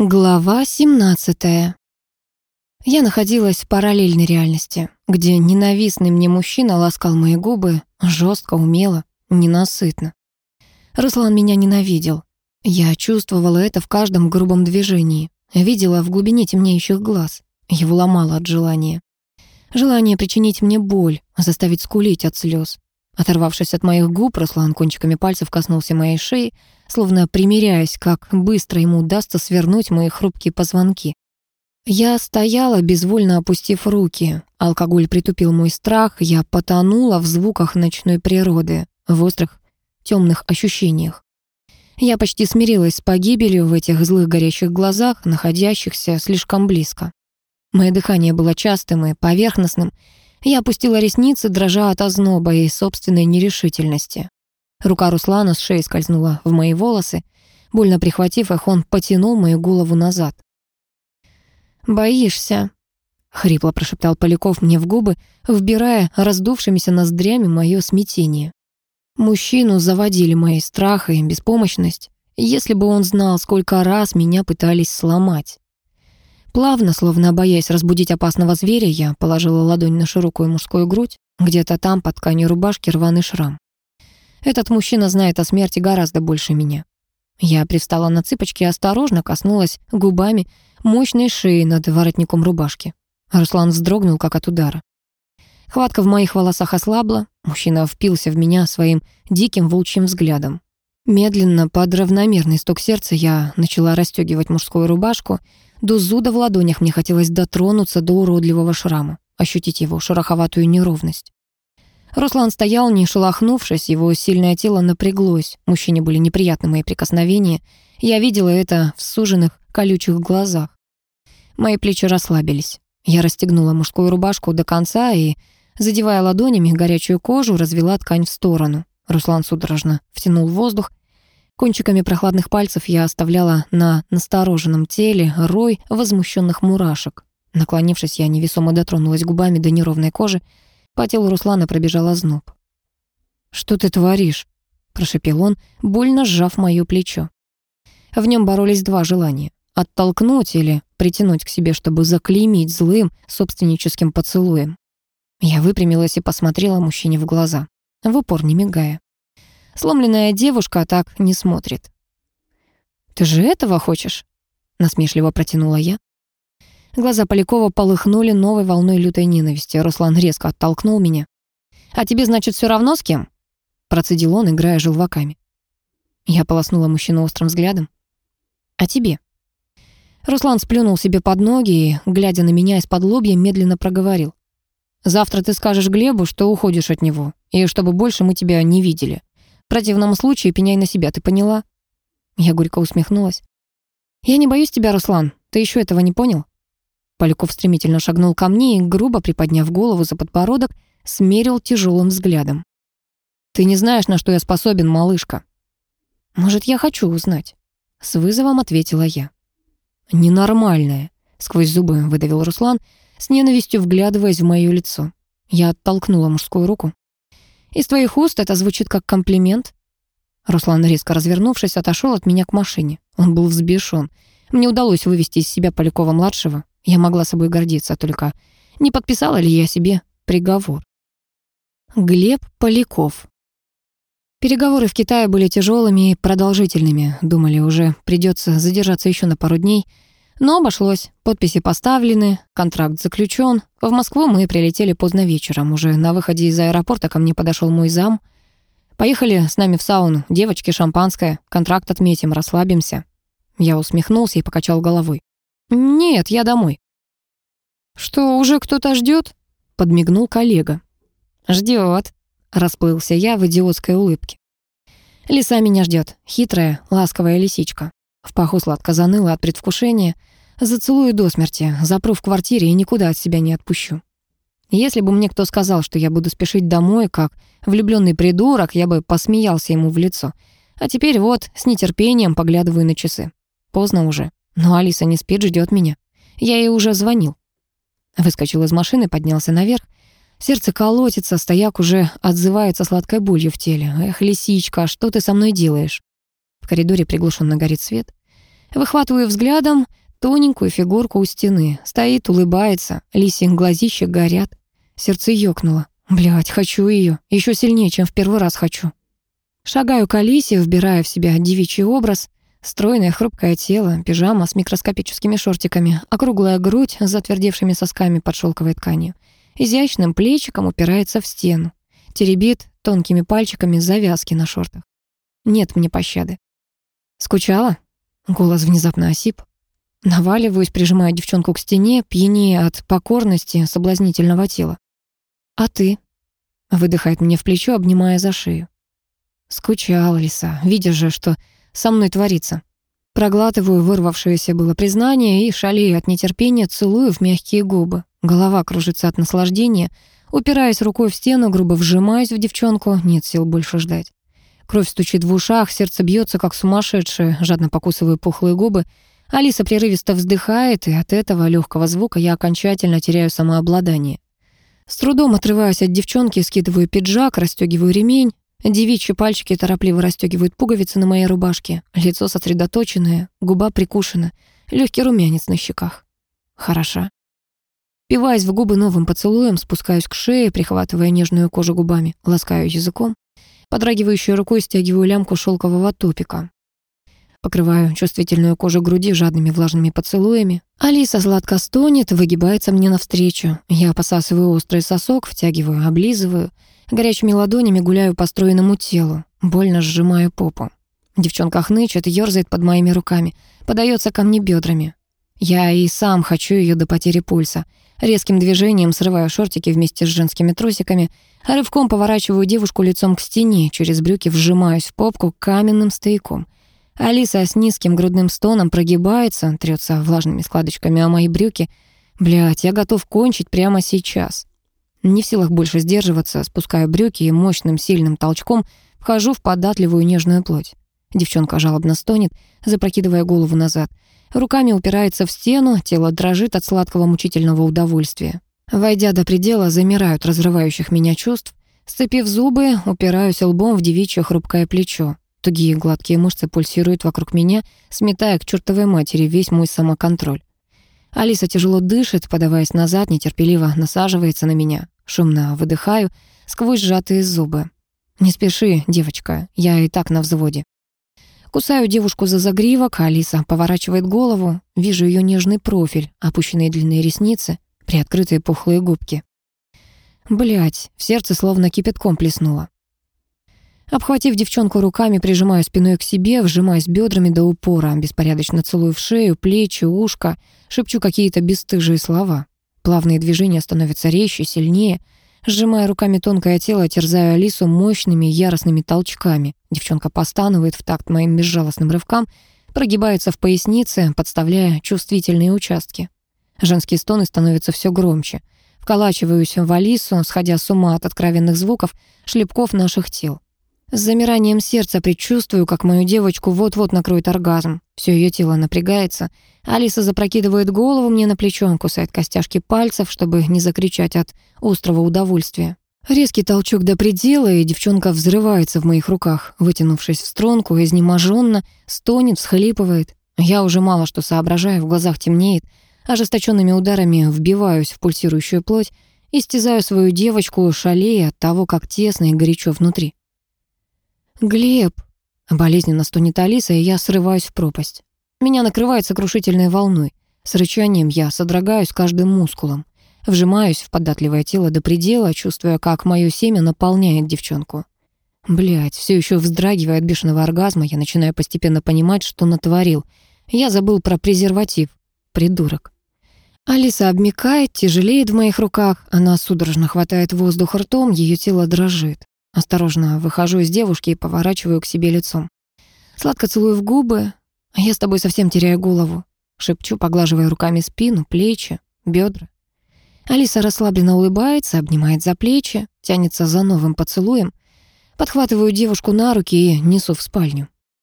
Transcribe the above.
Глава 17. Я находилась в параллельной реальности, где ненавистный мне мужчина ласкал мои губы жестко, умело, ненасытно. Руслан меня ненавидел. Я чувствовала это в каждом грубом движении, видела в глубине темнеющих глаз. Его ломало от желания. Желание причинить мне боль, заставить скулить от слез. Оторвавшись от моих губ, Руслан кончиками пальцев коснулся моей шеи, словно примиряясь, как быстро ему удастся свернуть мои хрупкие позвонки. Я стояла, безвольно опустив руки. Алкоголь притупил мой страх, я потонула в звуках ночной природы, в острых темных ощущениях. Я почти смирилась с погибелью в этих злых горящих глазах, находящихся слишком близко. Мое дыхание было частым и поверхностным, я опустила ресницы, дрожа от озноба и собственной нерешительности. Рука Руслана с шеи скользнула в мои волосы. Больно прихватив их, он потянул мою голову назад. «Боишься?» — хрипло прошептал Поляков мне в губы, вбирая раздувшимися ноздрями мое смятение. Мужчину заводили мои страх и беспомощность, если бы он знал, сколько раз меня пытались сломать. Плавно, словно боясь разбудить опасного зверя, я положила ладонь на широкую мужскую грудь. Где-то там, под тканью рубашки, рваный шрам. Этот мужчина знает о смерти гораздо больше меня. Я привстала на цыпочки и осторожно коснулась губами мощной шеи над воротником рубашки. Руслан вздрогнул, как от удара. Хватка в моих волосах ослабла, мужчина впился в меня своим диким волчьим взглядом. Медленно, под равномерный стук сердца, я начала расстегивать мужскую рубашку, до зуда в ладонях мне хотелось дотронуться до уродливого шрама, ощутить его шероховатую неровность. Руслан стоял, не шелохнувшись, его сильное тело напряглось. Мужчине были неприятны мои прикосновения. Я видела это в суженных, колючих глазах. Мои плечи расслабились. Я расстегнула мужскую рубашку до конца и, задевая ладонями горячую кожу, развела ткань в сторону. Руслан судорожно втянул воздух, Кончиками прохладных пальцев я оставляла на настороженном теле рой возмущенных мурашек. Наклонившись, я невесомо дотронулась губами до неровной кожи. По телу Руслана пробежал озноб. «Что ты творишь?» — прошепел он, больно сжав моё плечо. В нем боролись два желания — оттолкнуть или притянуть к себе, чтобы заклеймить злым собственническим поцелуем. Я выпрямилась и посмотрела мужчине в глаза, в упор не мигая. Сломленная девушка так не смотрит. «Ты же этого хочешь?» — насмешливо протянула я. Глаза Полякова полыхнули новой волной лютой ненависти. Руслан резко оттолкнул меня. «А тебе, значит, все равно с кем?» Процедил он, играя желваками. Я полоснула мужчину острым взглядом. «А тебе?» Руслан сплюнул себе под ноги и, глядя на меня из-под лобья, медленно проговорил. «Завтра ты скажешь Глебу, что уходишь от него, и чтобы больше мы тебя не видели. В противном случае пеняй на себя, ты поняла?» Я горько усмехнулась. «Я не боюсь тебя, Руслан. Ты еще этого не понял?» Поляков стремительно шагнул ко мне и, грубо приподняв голову за подбородок, смерил тяжелым взглядом. «Ты не знаешь, на что я способен, малышка». «Может, я хочу узнать?» С вызовом ответила я. «Ненормальная», — сквозь зубы выдавил Руслан, с ненавистью вглядываясь в мое лицо. Я оттолкнула мужскую руку. Из твоих уст это звучит как комплимент». Руслан, резко развернувшись, отошел от меня к машине. Он был взбешен. Мне удалось вывести из себя Полякова-младшего. Я могла собой гордиться, только не подписала ли я себе приговор. Глеб Поляков. Переговоры в Китае были тяжелыми и продолжительными. Думали, уже придется задержаться еще на пару дней — но обошлось. Подписи поставлены, контракт заключен. В Москву мы прилетели поздно вечером. Уже на выходе из аэропорта ко мне подошел мой зам. Поехали с нами в сауну. Девочки, шампанское. Контракт отметим, расслабимся. Я усмехнулся и покачал головой. Нет, я домой. Что, уже кто-то ждет? Подмигнул коллега. Ждет. Расплылся я в идиотской улыбке. Лиса меня ждет. Хитрая, ласковая лисичка. В паху сладко заныло от предвкушения. Зацелую до смерти, запру в квартире и никуда от себя не отпущу. Если бы мне кто сказал, что я буду спешить домой, как влюбленный придурок, я бы посмеялся ему в лицо. А теперь вот, с нетерпением поглядываю на часы. Поздно уже. Но Алиса не спит, ждет меня. Я ей уже звонил. Выскочил из машины, поднялся наверх. Сердце колотится, стояк уже отзывается сладкой болью в теле. Эх, лисичка, что ты со мной делаешь? В коридоре приглушенно горит свет. Выхватываю взглядом тоненькую фигурку у стены. Стоит, улыбается, лисьих глазища горят. Сердце ёкнуло. Блядь, хочу ее, еще сильнее, чем в первый раз хочу. Шагаю к Алисе, вбирая в себя девичий образ. Стройное хрупкое тело, пижама с микроскопическими шортиками, округлая грудь с затвердевшими сосками под шелковой тканью. Изящным плечиком упирается в стену. Теребит тонкими пальчиками завязки на шортах. Нет мне пощады. «Скучала?» Голос внезапно осип. Наваливаюсь, прижимая девчонку к стене, пьянее от покорности соблазнительного тела. «А ты?» Выдыхает мне в плечо, обнимая за шею. Скучала лиса, видишь же, что со мной творится. Проглатываю вырвавшееся было признание и, шалею от нетерпения, целую в мягкие губы. Голова кружится от наслаждения. Упираясь рукой в стену, грубо вжимаюсь в девчонку, нет сил больше ждать. Кровь стучит в ушах, сердце бьется, как сумасшедшее, жадно покусываю пухлые губы. Алиса прерывисто вздыхает, и от этого легкого звука я окончательно теряю самообладание. С трудом отрываюсь от девчонки, скидываю пиджак, расстегиваю ремень. Девичьи пальчики торопливо расстегивают пуговицы на моей рубашке. Лицо сосредоточенное, губа прикушена, легкий румянец на щеках. Хороша. Пиваясь в губы новым поцелуем, спускаюсь к шее, прихватывая нежную кожу губами, ласкаю языком. Подрагивающей рукой стягиваю лямку шелкового топика. Покрываю чувствительную кожу груди жадными влажными поцелуями. Алиса сладко стонет, выгибается мне навстречу. Я посасываю острый сосок, втягиваю, облизываю. Горячими ладонями гуляю по стройному телу. Больно сжимаю попу. Девчонка хнычет, ёрзает под моими руками, подается ко мне бедрами. Я и сам хочу ее до потери пульса. Резким движением срываю шортики вместе с женскими трусиками, а рывком поворачиваю девушку лицом к стене, через брюки вжимаюсь в попку каменным стояком. Алиса с низким грудным стоном прогибается, трется влажными складочками о мои брюки. Блядь, я готов кончить прямо сейчас. Не в силах больше сдерживаться, спускаю брюки и мощным сильным толчком вхожу в податливую нежную плоть. Девчонка жалобно стонет, запрокидывая голову назад. Руками упирается в стену, тело дрожит от сладкого мучительного удовольствия. Войдя до предела, замирают разрывающих меня чувств. Сцепив зубы, упираюсь лбом в девичье хрупкое плечо. Тугие гладкие мышцы пульсируют вокруг меня, сметая к чертовой матери весь мой самоконтроль. Алиса тяжело дышит, подаваясь назад, нетерпеливо насаживается на меня. Шумно выдыхаю сквозь сжатые зубы. «Не спеши, девочка, я и так на взводе». Кусаю девушку за загривок, Алиса поворачивает голову. Вижу ее нежный профиль, опущенные длинные ресницы, приоткрытые пухлые губки. Блять, в сердце словно кипятком плеснуло. Обхватив девчонку руками, прижимаю спиной к себе, вжимаясь бедрами до упора, беспорядочно целую в шею, плечи, ушко, шепчу какие-то бесстыжие слова. Плавные движения становятся резче, сильнее. Сжимая руками тонкое тело, терзаю Алису мощными, яростными толчками. Девчонка постанывает в такт моим безжалостным рывкам, прогибается в пояснице, подставляя чувствительные участки. Женские стоны становятся все громче. Вколачиваюсь в Алису, сходя с ума от откровенных звуков, шлепков наших тел. С замиранием сердца предчувствую, как мою девочку вот-вот накроет оргазм. Все ее тело напрягается. Алиса запрокидывает голову мне на плечо, кусает костяшки пальцев, чтобы не закричать от острого удовольствия. Резкий толчок до предела, и девчонка взрывается в моих руках, вытянувшись в струнку, изнеможенно, стонет, всхлипывает. Я уже мало что соображаю, в глазах темнеет. Ожесточенными ударами вбиваюсь в пульсирующую плоть, истязаю свою девочку, шалея от того, как тесно и горячо внутри. «Глеб!» Болезненно стонет Алиса, и я срываюсь в пропасть. Меня накрывает сокрушительной волной. С рычанием я содрогаюсь каждым мускулом. Вжимаюсь в податливое тело до предела, чувствуя, как мое семя наполняет девчонку. Блять, все еще вздрагивая от бешеного оргазма, я начинаю постепенно понимать, что натворил. Я забыл про презерватив. Придурок. Алиса обмикает, тяжелеет в моих руках. Она судорожно хватает воздух ртом, ее тело дрожит. Осторожно выхожу из девушки и поворачиваю к себе лицом. Сладко целую в губы. Я с тобой совсем теряю голову. Шепчу, поглаживая руками спину, плечи, бедра. Алиса расслабленно улыбается, обнимает за плечи, тянется за новым поцелуем. Подхватываю девушку на руки и несу в спальню.